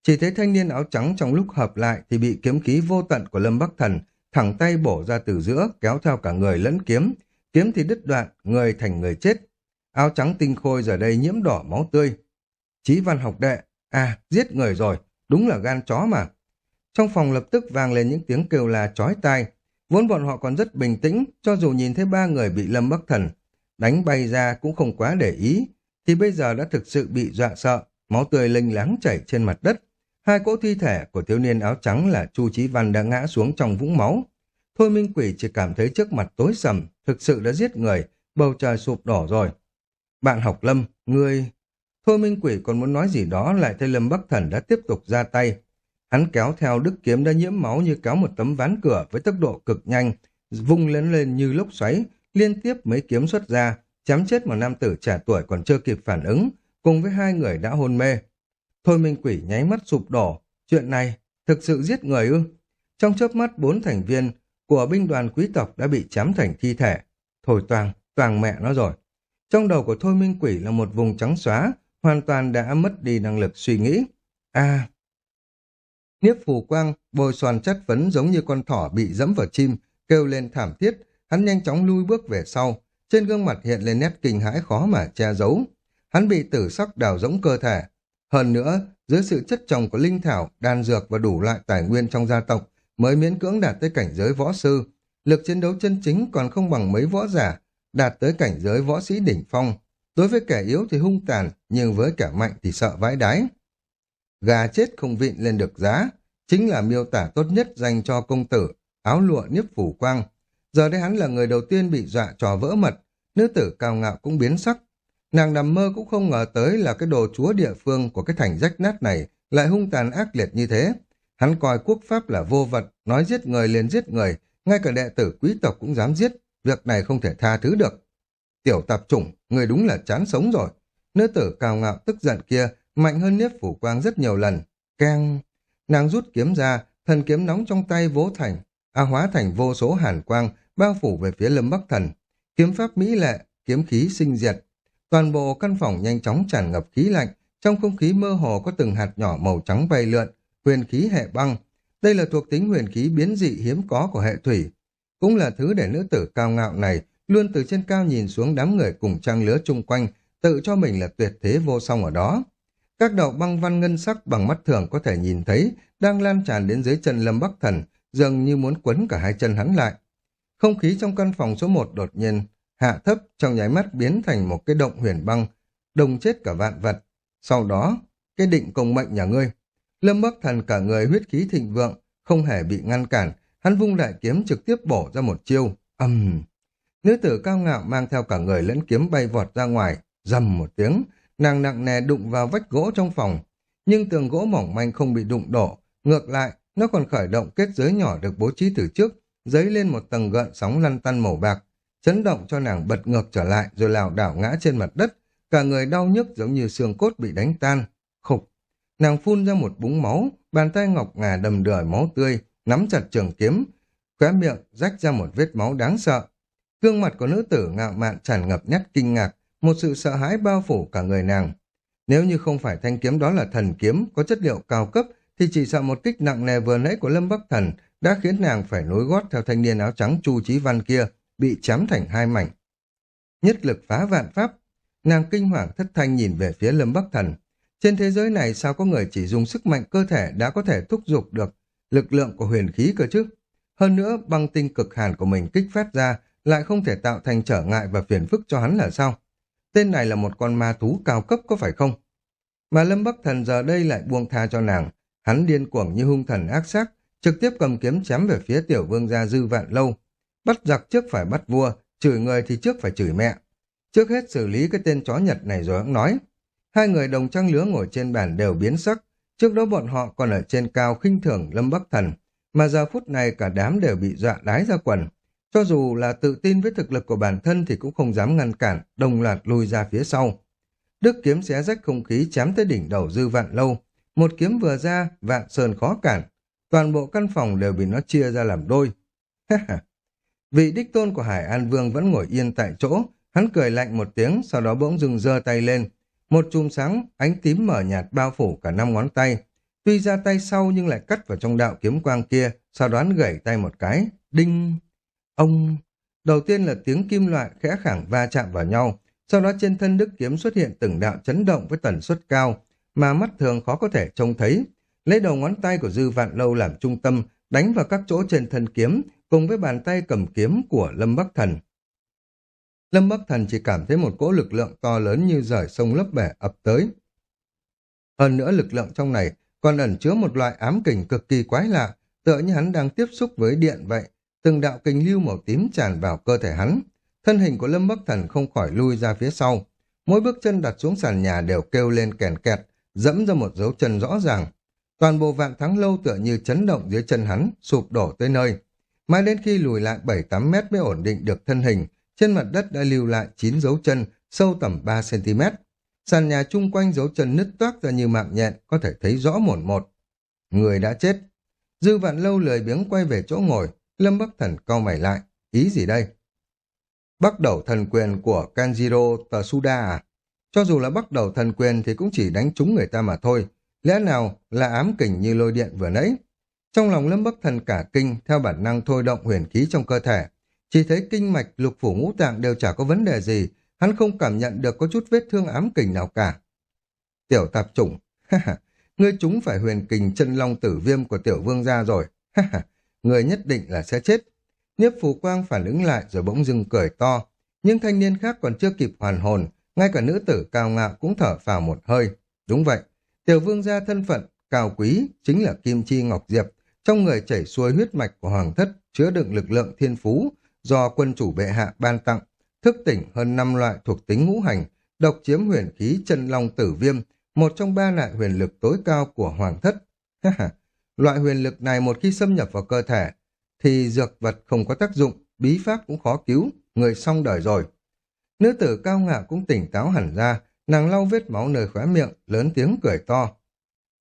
Chỉ thấy thanh niên áo trắng trong lúc hợp lại thì bị kiếm khí vô tận của Lâm Bắc Thần thẳng tay bổ ra từ giữa, kéo theo cả người lẫn kiếm. Kiếm thì đứt đoạn, người thành người chết. Áo trắng tinh khôi giờ đây nhiễm đỏ máu tươi. Chí văn học đệ, à, giết người rồi, đúng là gan chó mà. Trong phòng lập tức vang lên những tiếng kêu là chói tai. Vốn bọn họ còn rất bình tĩnh, cho dù nhìn thấy ba người bị Lâm Bắc Thần đánh bay ra cũng không quá để ý, thì bây giờ đã thực sự bị dọa sợ, máu tươi lênh láng chảy trên mặt đất. Hai cỗ thi thể của thiếu niên áo trắng là Chu Chí Văn đã ngã xuống trong vũng máu. Thôi Minh Quỷ chỉ cảm thấy trước mặt tối sầm, thực sự đã giết người, bầu trời sụp đổ rồi. Bạn học Lâm, ngươi... Thôi Minh Quỷ còn muốn nói gì đó lại thấy Lâm Bắc Thần đã tiếp tục ra tay. Hắn kéo theo đức kiếm đã nhiễm máu như kéo một tấm ván cửa với tốc độ cực nhanh, vung lên lên như lốc xoáy, liên tiếp mấy kiếm xuất ra, chém chết một nam tử trẻ tuổi còn chưa kịp phản ứng, cùng với hai người đã hôn mê. Thôi Minh Quỷ nháy mắt sụp đổ, chuyện này thực sự giết người ư? Trong chớp mắt bốn thành viên của binh đoàn quý tộc đã bị chém thành thi thể. Thôi toàn, toàn mẹ nó rồi. Trong đầu của Thôi Minh Quỷ là một vùng trắng xóa, hoàn toàn đã mất đi năng lực suy nghĩ. À... Niếp phù quang, bồi xoàn chất vấn giống như con thỏ bị dẫm vào chim, kêu lên thảm thiết, hắn nhanh chóng lui bước về sau, trên gương mặt hiện lên nét kinh hãi khó mà che giấu. Hắn bị tử sắc đào rỗng cơ thể. Hơn nữa, dưới sự chất trồng của linh thảo, đan dược và đủ loại tài nguyên trong gia tộc, mới miễn cưỡng đạt tới cảnh giới võ sư. Lực chiến đấu chân chính còn không bằng mấy võ giả, đạt tới cảnh giới võ sĩ đỉnh phong. Đối với kẻ yếu thì hung tàn, nhưng với kẻ mạnh thì sợ vãi đái. Gà chết không vịn lên được giá, chính là miêu tả tốt nhất dành cho công tử, áo lụa nhiếp phủ quang. Giờ đây hắn là người đầu tiên bị dọa trò vỡ mật, nữ tử cao ngạo cũng biến sắc. Nàng nằm mơ cũng không ngờ tới là cái đồ chúa địa phương của cái thành rách nát này lại hung tàn ác liệt như thế. Hắn coi quốc pháp là vô vật, nói giết người liền giết người, ngay cả đệ tử quý tộc cũng dám giết, việc này không thể tha thứ được. Tiểu tạp chủng, người đúng là chán sống rồi. Nữ tử cao ngạo tức giận kia mạnh hơn Niếp Phủ Quang rất nhiều lần. Keng! Nàng rút kiếm ra, thần kiếm nóng trong tay vỗ thành, a hóa thành vô số hàn quang, bao phủ về phía Lâm Bắc Thần. Kiếm pháp mỹ lệ, kiếm khí sinh diệt. Toàn bộ căn phòng nhanh chóng tràn ngập khí lạnh, trong không khí mơ hồ có từng hạt nhỏ màu trắng bay lượn, huyền khí hệ băng. Đây là thuộc tính huyền khí biến dị hiếm có của hệ thủy. Cũng là thứ để nữ tử cao ngạo này luôn từ trên cao nhìn xuống đám người cùng trang lứa chung quanh, tự cho mình là tuyệt thế vô song ở đó. Các đạo băng văn ngân sắc bằng mắt thường có thể nhìn thấy đang lan tràn đến dưới chân Lâm Bắc Thần, dường như muốn quấn cả hai chân hắn lại. Không khí trong căn phòng số 1 đột nhiên hạ thấp trong nháy mắt biến thành một cái động huyền băng, đồng chết cả vạn vật. Sau đó, cái định công mệnh nhà ngươi. Lâm Bắc Thần cả người huyết khí thịnh vượng, không hề bị ngăn cản, hắn vung đại kiếm trực tiếp bổ ra một chiêu, âm. Nữ tử cao ngạo mang theo cả người lẫn kiếm bay vọt ra ngoài, dầm một tiếng, nàng nặng nề đụng vào vách gỗ trong phòng. Nhưng tường gỗ mỏng manh không bị đụng đổ, ngược lại, nó còn khởi động kết giới nhỏ được bố trí từ trước, dấy lên một tầng gợn sóng lăn tăn màu bạc, chấn động cho nàng bật ngược trở lại rồi lảo đảo ngã trên mặt đất, cả người đau nhức giống như xương cốt bị đánh tan. Khục! Nàng phun ra một búng máu, bàn tay ngọc ngà đầm đời máu tươi, nắm chặt trường kiếm, khóe miệng rách ra một vết máu đáng sợ. Gương mặt của nữ tử ngạo mạn tràn ngập nét kinh ngạc, một sự sợ hãi bao phủ cả người nàng. Nếu như không phải thanh kiếm đó là thần kiếm, có chất liệu cao cấp, thì chỉ sợ một kích nặng nề vừa nãy của Lâm Bắc Thần đã khiến nàng phải nối gót theo thanh niên áo trắng Chu Chí Văn kia, bị chém thành hai mảnh. Nhất lực phá vạn pháp, nàng kinh hoàng thất thanh nhìn về phía Lâm Bắc Thần. Trên thế giới này sao có người chỉ dùng sức mạnh cơ thể đã có thể thúc giục được lực lượng của huyền khí cơ chứ? Hơn nữa, băng tinh cực hàn của mình kích phát ra lại không thể tạo thành trở ngại và phiền phức cho hắn là sao? Tên này là một con ma thú cao cấp có phải không? Mà Lâm Bắc Thần giờ đây lại buông tha cho nàng. Hắn điên cuồng như hung thần ác sắc, trực tiếp cầm kiếm chém về phía tiểu vương gia dư vạn lâu. Bắt giặc trước phải bắt vua, chửi người thì trước phải chửi mẹ. Trước hết xử lý cái tên chó Nhật này rồi hắn nói. Hai người đồng trang lứa ngồi trên bàn đều biến sắc. Trước đó bọn họ còn ở trên cao khinh thường Lâm Bắc Thần, mà giờ phút này cả đám đều bị dọa đái ra quần. Cho dù là tự tin với thực lực của bản thân thì cũng không dám ngăn cản, đồng loạt lùi ra phía sau. Đức kiếm xé rách không khí chém tới đỉnh đầu dư vạn lâu. Một kiếm vừa ra, vạn sơn khó cản. Toàn bộ căn phòng đều bị nó chia ra làm đôi. Vị đích tôn của Hải An Vương vẫn ngồi yên tại chỗ, hắn cười lạnh một tiếng, sau đó bỗng dừng giơ tay lên. Một chùm sáng, ánh tím mở nhạt bao phủ cả năm ngón tay. Tuy ra tay sau nhưng lại cắt vào trong đạo kiếm quang kia, sau đó hắn gẩy tay một cái. Đinh! Ông... Đầu tiên là tiếng kim loại khẽ khẳng va chạm vào nhau, sau đó trên thân đức kiếm xuất hiện từng đạo chấn động với tần suất cao, mà mắt thường khó có thể trông thấy. Lấy đầu ngón tay của Dư Vạn Lâu làm trung tâm, đánh vào các chỗ trên thân kiếm, cùng với bàn tay cầm kiếm của Lâm Bắc Thần. Lâm Bắc Thần chỉ cảm thấy một cỗ lực lượng to lớn như rời sông lấp bể ập tới. Hơn nữa lực lượng trong này còn ẩn chứa một loại ám kình cực kỳ quái lạ, tựa như hắn đang tiếp xúc với điện vậy, từng đạo kinh lưu màu tím tràn vào cơ thể hắn. Thân hình của Lâm Bắc Thần không khỏi lui ra phía sau. Mỗi bước chân đặt xuống sàn nhà đều kêu lên kèn kẹt, dẫm ra một dấu chân rõ ràng. Toàn bộ vạn thắng lâu tựa như chấn động dưới chân hắn, sụp đổ tới nơi. Mãi đến khi lùi lại 7-8 mét mới ổn định được thân hình, trên mặt đất đã lưu lại 9 dấu chân, sâu tầm 3cm. Sàn nhà chung quanh dấu chân nứt toác ra như mạng nhện, có thể thấy rõ mồn một. Người đã chết. Dư vạn lâu lười biếng quay về chỗ ngồi, Lâm Bắc Thần cau mày lại. Ý gì đây? Bắt đầu thần quyền của Kanjiro Tsuda à? Cho dù là bắt đầu thần quyền thì cũng chỉ đánh trúng người ta mà thôi. Lẽ nào là ám kình như lôi điện vừa nãy? Trong lòng Lâm Bắc Thần cả kinh, theo bản năng thôi động huyền khí trong cơ thể. Chỉ thấy kinh mạch, lục phủ, ngũ tạng đều chả có vấn đề gì. Hắn không cảm nhận được có chút vết thương ám kình nào cả. Tiểu tạp chủng. Ngươi chúng phải huyền kình chân long tử viêm của tiểu vương gia rồi người nhất định là sẽ chết. Niếp phù quang phản ứng lại rồi bỗng dưng cười to. Nhưng thanh niên khác còn chưa kịp hoàn hồn, ngay cả nữ tử cao ngạo cũng thở phào một hơi. Đúng vậy, tiểu vương gia thân phận cao quý, chính là Kim Chi Ngọc Diệp, trong người chảy xuôi huyết mạch của Hoàng thất, chứa đựng lực lượng thiên phú, do quân chủ bệ hạ ban tặng, thức tỉnh hơn năm loại thuộc tính ngũ hành, độc chiếm huyền khí chân long tử viêm, một trong ba loại huyền lực tối cao của Hoàng thất loại huyền lực này một khi xâm nhập vào cơ thể, thì dược vật không có tác dụng, bí pháp cũng khó cứu, người xong đời rồi. Nữ tử cao ngạo cũng tỉnh táo hẳn ra, nàng lau vết máu nơi khóe miệng, lớn tiếng cười to.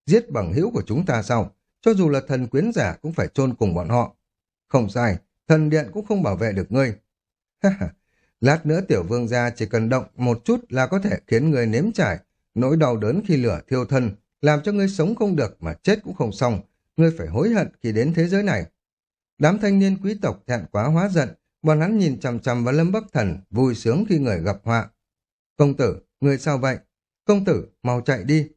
Giết bằng hữu của chúng ta sau, Cho dù là thần quyến giả cũng phải chôn cùng bọn họ. Không sai, thần điện cũng không bảo vệ được ngươi. Lát nữa tiểu vương gia chỉ cần động một chút là có thể khiến người nếm trải, nỗi đau đớn khi lửa thiêu thân, làm cho ngươi sống không được mà chết cũng không xong, ngươi phải hối hận khi đến thế giới này. Đám thanh niên quý tộc thẹn quá hóa giận, bọn hắn nhìn chằm chằm vào Lâm Bắc Thần, vui sướng khi người gặp họa. Công tử, người sao vậy? Công tử, mau chạy đi.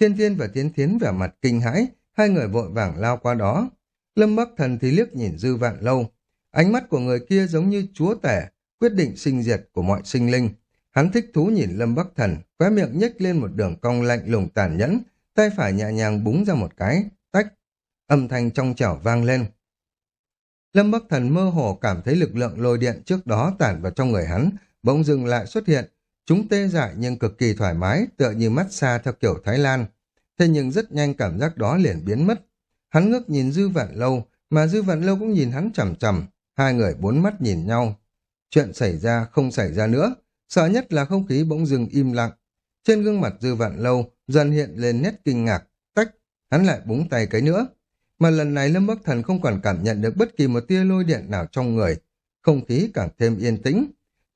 Thiên Thiên và Tiến Thiến vẻ mặt kinh hãi, hai người vội vàng lao qua đó. Lâm Bắc Thần thì liếc nhìn dư vạn lâu. Ánh mắt của người kia giống như chúa tể, quyết định sinh diệt của mọi sinh linh. Hắn thích thú nhìn Lâm Bắc Thần, khóe miệng nhếch lên một đường cong lạnh lùng tàn nhẫn, tay phải nhẹ nhàng búng ra một cái. Âm thanh trong trẻo vang lên. Lâm Bắc Thần mơ hồ cảm thấy lực lượng lôi điện trước đó tản vào trong người hắn, bỗng dừng lại xuất hiện. Chúng tê dại nhưng cực kỳ thoải mái, tựa như mắt xa theo kiểu Thái Lan. Thế nhưng rất nhanh cảm giác đó liền biến mất. Hắn ngước nhìn Dư Vạn Lâu, mà Dư Vạn Lâu cũng nhìn hắn chằm chằm. Hai người bốn mắt nhìn nhau. Chuyện xảy ra không xảy ra nữa. Sợ nhất là không khí bỗng dừng im lặng. Trên gương mặt Dư Vạn Lâu dần hiện lên nét kinh ngạc. Tách, hắn lại búng tay cái nữa. Mà lần này Lâm Bắc Thần không còn cảm nhận được bất kỳ một tia lôi điện nào trong người. Không khí càng thêm yên tĩnh.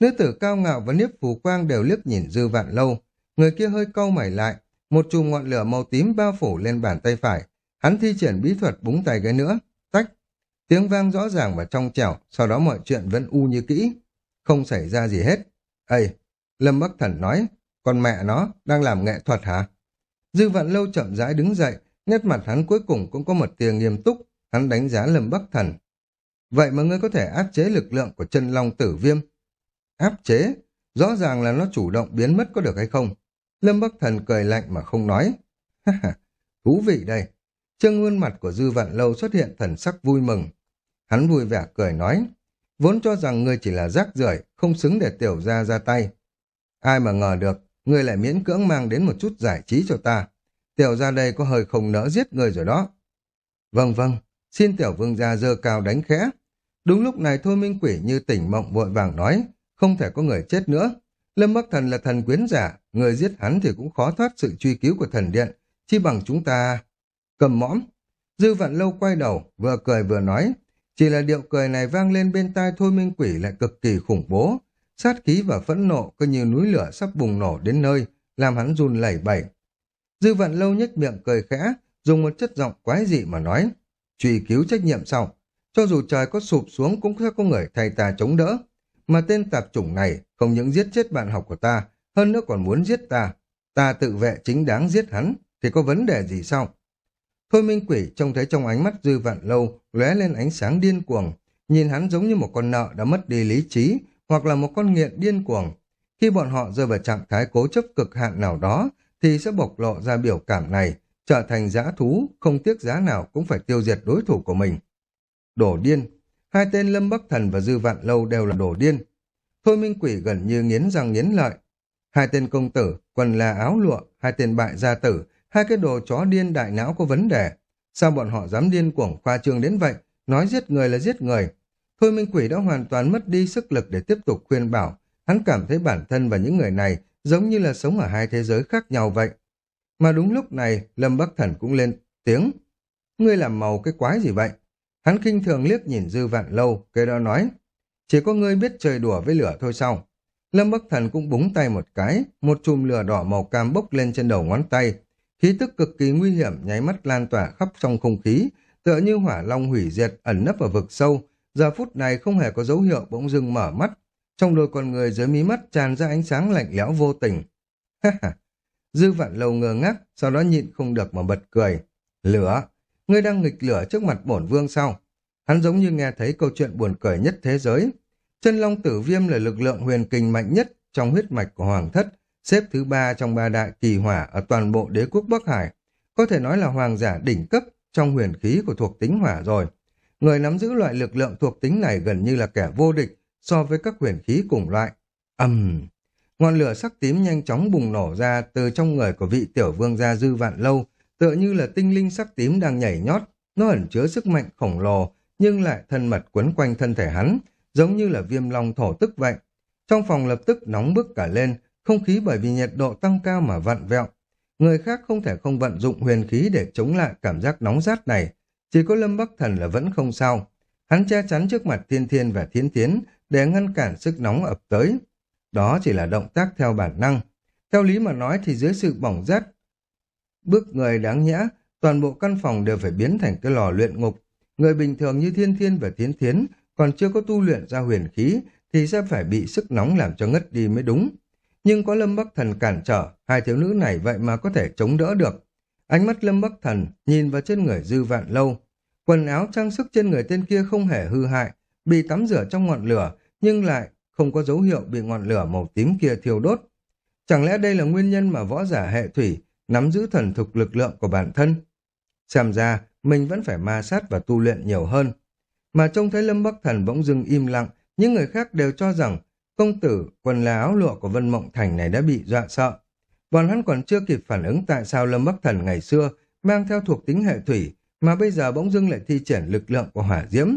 Nữ tử cao ngạo và Niếp Phù Quang đều liếc nhìn Dư Vạn Lâu. Người kia hơi cau mày lại. Một chùm ngọn lửa màu tím bao phủ lên bàn tay phải. Hắn thi triển bí thuật búng tay cái nữa. Tách. Tiếng vang rõ ràng và trong trẻo. Sau đó mọi chuyện vẫn u như kỹ. Không xảy ra gì hết. Ây! Lâm Bắc Thần nói. Con mẹ nó đang làm nghệ thuật hả? Dư Vạn Lâu chậm rãi đứng dậy Nét mặt hắn cuối cùng cũng có một tia nghiêm túc, hắn đánh giá Lâm Bắc Thần. Vậy mà ngươi có thể áp chế lực lượng của chân long tử viêm? Áp chế? Rõ ràng là nó chủ động biến mất có được hay không? Lâm Bắc Thần cười lạnh mà không nói. Thú vị đây. Trương khuôn mặt của Dư Vạn Lâu xuất hiện thần sắc vui mừng. Hắn vui vẻ cười nói. Vốn cho rằng ngươi chỉ là rác rưởi không xứng để tiểu ra ra tay. Ai mà ngờ được, ngươi lại miễn cưỡng mang đến một chút giải trí cho ta. Tiểu ra đây có hơi không nỡ giết người rồi đó. Vâng vâng, xin tiểu vương gia dơ cao đánh khẽ. Đúng lúc này thôi minh quỷ như tỉnh mộng vội vàng nói, không thể có người chết nữa. Lâm Bắc Thần là thần quyến giả, người giết hắn thì cũng khó thoát sự truy cứu của thần điện, chi bằng chúng ta... Cầm mõm. Dư vạn lâu quay đầu, vừa cười vừa nói, chỉ là điệu cười này vang lên bên tai thôi minh quỷ lại cực kỳ khủng bố. Sát khí và phẫn nộ cứ như núi lửa sắp bùng nổ đến nơi, làm hắn run lẩy bẩy. Dư vận lâu nhếch miệng cười khẽ, dùng một chất giọng quái dị mà nói, truy cứu trách nhiệm sau. Cho dù trời có sụp xuống cũng sẽ có người thay ta chống đỡ. Mà tên tạp chủng này không những giết chết bạn học của ta, hơn nữa còn muốn giết ta. Ta tự vệ chính đáng giết hắn, thì có vấn đề gì sao? Thôi minh quỷ trông thấy trong ánh mắt dư vạn lâu lóe lên ánh sáng điên cuồng, nhìn hắn giống như một con nợ đã mất đi lý trí, hoặc là một con nghiện điên cuồng. Khi bọn họ rơi vào trạng thái cố chấp cực hạn nào đó, thì sẽ bộc lộ ra biểu cảm này, trở thành giã thú, không tiếc giá nào cũng phải tiêu diệt đối thủ của mình. Đổ điên, hai tên Lâm Bắc Thần và Dư Vạn Lâu đều là đổ điên. Thôi Minh Quỷ gần như nghiến răng nghiến lợi. Hai tên công tử, quần là áo lụa, hai tên bại gia tử, hai cái đồ chó điên đại não có vấn đề. Sao bọn họ dám điên cuồng khoa trương đến vậy, nói giết người là giết người. Thôi Minh Quỷ đã hoàn toàn mất đi sức lực để tiếp tục khuyên bảo, hắn cảm thấy bản thân và những người này giống như là sống ở hai thế giới khác nhau vậy. Mà đúng lúc này, Lâm Bắc Thần cũng lên tiếng. Ngươi làm màu cái quái gì vậy? Hắn khinh thường liếc nhìn Dư Vạn Lâu, cái đó nói. Chỉ có ngươi biết chơi đùa với lửa thôi sao? Lâm Bắc Thần cũng búng tay một cái, một chùm lửa đỏ màu cam bốc lên trên đầu ngón tay. Khí tức cực kỳ nguy hiểm nháy mắt lan tỏa khắp trong không khí, tựa như hỏa long hủy diệt ẩn nấp ở vực sâu. Giờ phút này không hề có dấu hiệu bỗng dưng mở mắt, trong đôi con người dưới mí mắt tràn ra ánh sáng lạnh lẽo vô tình. Dư vạn lâu ngơ ngác, sau đó nhịn không được mà bật cười. Lửa! Ngươi đang nghịch lửa trước mặt bổn vương sao? Hắn giống như nghe thấy câu chuyện buồn cười nhất thế giới. Chân long tử viêm là lực lượng huyền kinh mạnh nhất trong huyết mạch của hoàng thất, xếp thứ ba trong ba đại kỳ hỏa ở toàn bộ đế quốc Bắc Hải. có thể nói là hoàng giả đỉnh cấp trong huyền khí của thuộc tính hỏa rồi. Người nắm giữ loại lực lượng thuộc tính này gần như là kẻ vô địch so với các huyền khí cùng loại. ầm Ngọn lửa sắc tím nhanh chóng bùng nổ ra từ trong người của vị tiểu vương gia dư vạn lâu, tựa như là tinh linh sắc tím đang nhảy nhót, nó ẩn chứa sức mạnh khổng lồ, nhưng lại thân mật quấn quanh thân thể hắn, giống như là viêm long thổ tức vậy. Trong phòng lập tức nóng bức cả lên, không khí bởi vì nhiệt độ tăng cao mà vặn vẹo. Người khác không thể không vận dụng huyền khí để chống lại cảm giác nóng rát này, chỉ có Lâm Bắc Thần là vẫn không sao. Hắn che chắn trước mặt Thiên Thiên và Thiến Thiến để ngăn cản sức nóng ập tới. Đó chỉ là động tác theo bản năng. Theo lý mà nói thì dưới sự bỏng rát, bước người đáng nhã, toàn bộ căn phòng đều phải biến thành cái lò luyện ngục. Người bình thường như Thiên Thiên và Thiến Thiến còn chưa có tu luyện ra huyền khí thì sẽ phải bị sức nóng làm cho ngất đi mới đúng. Nhưng có Lâm Bắc Thần cản trở, hai thiếu nữ này vậy mà có thể chống đỡ được. Ánh mắt Lâm Bắc Thần nhìn vào trên người dư vạn lâu. Quần áo trang sức trên người tên kia không hề hư hại, bị tắm rửa trong ngọn lửa, nhưng lại không có dấu hiệu bị ngọn lửa màu tím kia thiêu đốt. Chẳng lẽ đây là nguyên nhân mà võ giả hệ thủy nắm giữ thần thục lực lượng của bản thân? Xem ra, mình vẫn phải ma sát và tu luyện nhiều hơn. Mà trông thấy Lâm Bắc Thần bỗng dưng im lặng, những người khác đều cho rằng công tử quần là áo lụa của Vân Mộng Thành này đã bị dọa sợ. Bọn hắn còn chưa kịp phản ứng tại sao Lâm Bắc Thần ngày xưa mang theo thuộc tính hệ thủy mà bây giờ bỗng dưng lại thi triển lực lượng của hỏa diễm.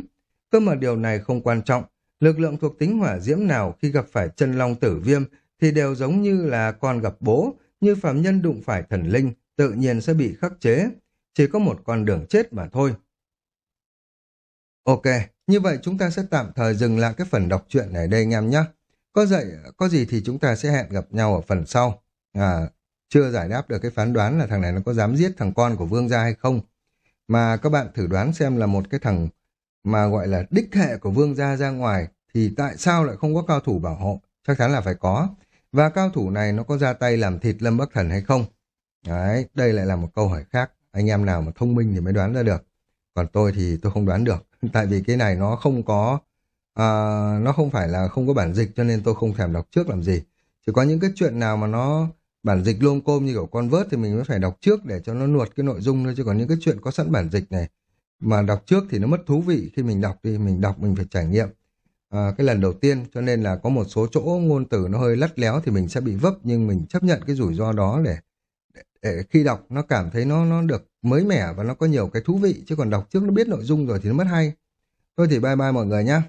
Cơ mà điều này không quan trọng, lực lượng thuộc tính hỏa diễm nào khi gặp phải chân long tử viêm thì đều giống như là con gặp bố, như phạm nhân đụng phải thần linh, tự nhiên sẽ bị khắc chế. Chỉ có một con đường chết mà thôi. Ok, như vậy chúng ta sẽ tạm thời dừng lại cái phần đọc truyện này đây anh em nhé. Có dạy, có gì thì chúng ta sẽ hẹn gặp nhau ở phần sau. À, chưa giải đáp được cái phán đoán là thằng này nó có dám giết thằng con của vương gia hay không. Mà các bạn thử đoán xem là một cái thằng mà gọi là đích hệ của vương gia ra ngoài thì tại sao lại không có cao thủ bảo hộ? Chắc chắn là phải có. Và cao thủ này nó có ra tay làm thịt Lâm Bắc Thần hay không? Đấy, đây lại là một câu hỏi khác. Anh em nào mà thông minh thì mới đoán ra được. Còn tôi thì tôi không đoán được. Tại vì cái này nó không có à, nó không phải là không có bản dịch cho nên tôi không thèm đọc trước làm gì. Chỉ có những cái chuyện nào mà nó bản dịch lôm côm như kiểu con vớt thì mình mới phải đọc trước để cho nó nuột cái nội dung thôi chứ còn những cái chuyện có sẵn bản dịch này mà đọc trước thì nó mất thú vị. Khi mình đọc thì mình đọc mình phải trải nghiệm. À, cái lần đầu tiên cho nên là có một số chỗ ngôn từ nó hơi lắt léo thì mình sẽ bị vấp nhưng mình chấp nhận cái rủi ro đó để, để, để khi đọc nó cảm thấy nó nó được mới mẻ và nó có nhiều cái thú vị. Chứ còn đọc trước nó biết nội dung rồi thì nó mất hay. Thôi thì bye bye mọi người nhé.